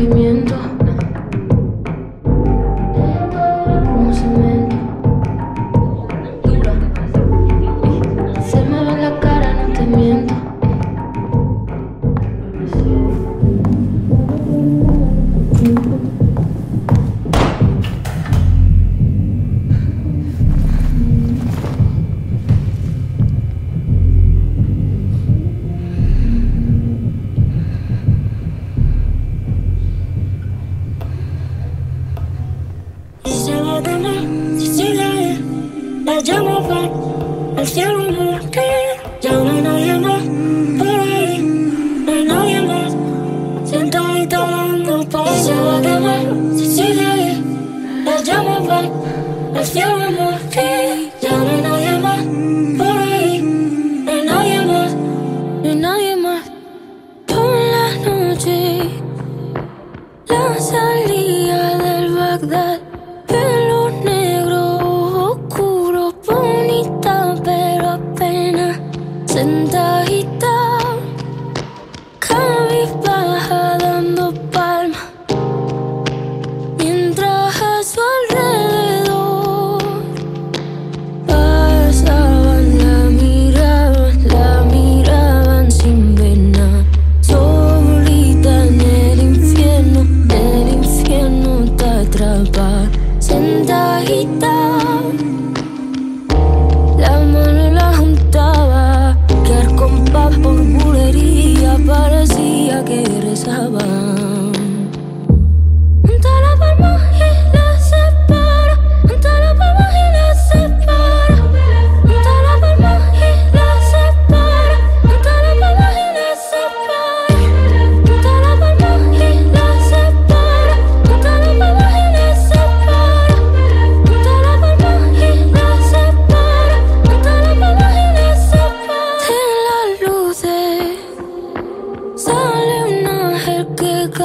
sentimiento. La llama va al cielo no que ya no hay nadie más por ahí, no hay nadie más sentadita dando pa' Y se va a quemar, si sigue ahí, la llama va al cielo no que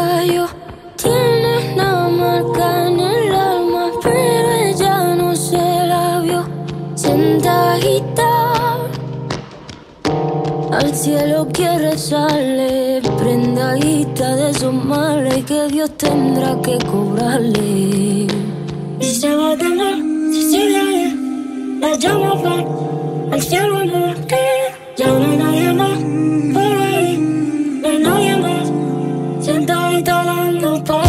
cayó. Tiene una marca en el alma, pero ella no se la vio. Sentadita al cielo quiere rezarle, prendadita de sus males que Dios tendrá que cobrarle. Y se va a quemar si sigue la llama al cielo no que cuando